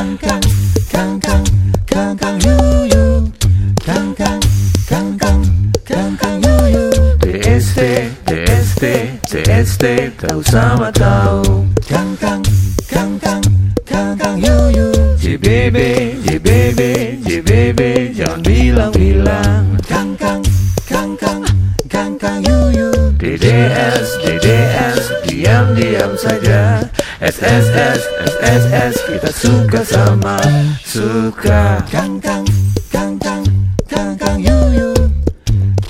Kang Kang Kang Kang Kang Kang Yuyu Kang Kang Kang Kang Kang Kang Yuyu TST, TST, TST, tahu sama tahu Kang Kang Kang Kang Kang Kang Yuyu JBB, JBB, DDS, DDS, diam-diam saja SSS, SSS, kita suka sama Suka Kang Kang Kang Kang Kang Kang Yuyu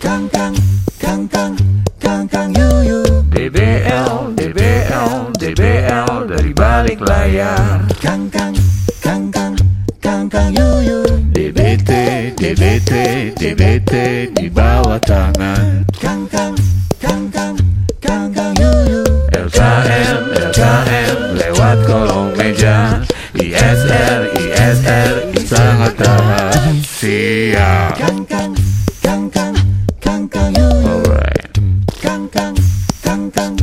Kang Kang Kang Kang Kang Kang Yuyu DBL, DBL, DBL, dari balik layar Kang Kang Kang Kang Kang Kang Yuyu DBT, DBT, DBT, di bawah tangan Kang Kang Kang Kang LKM, lewat kolong meja ISR, ISR, sangat rahasia Kang Kang Kang Kang Kang Kang Yuyu Alright Kang Kang Kang Kang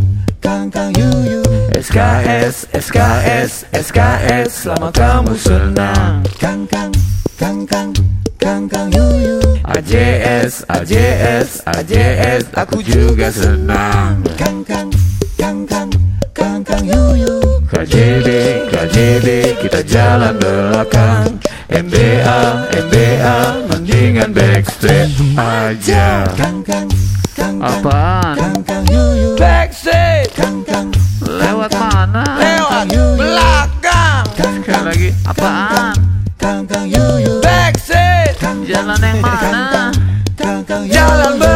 Kang Kang Yuyu SKS, SKS, SKS, selama kamu senang Kang Kang Kang Kang Kang Kang Yuyu AJS, AJS, AJS, aku juga senang Kang Kang Kang ED kita jalan belakang. MBA, MBA mendingan backstreet aja. Apaan? Backstreet! Lewat mana? Lewat belakang! Sekali lagi, apaan? Backstreet! Jalan yang mana? Jalan belakang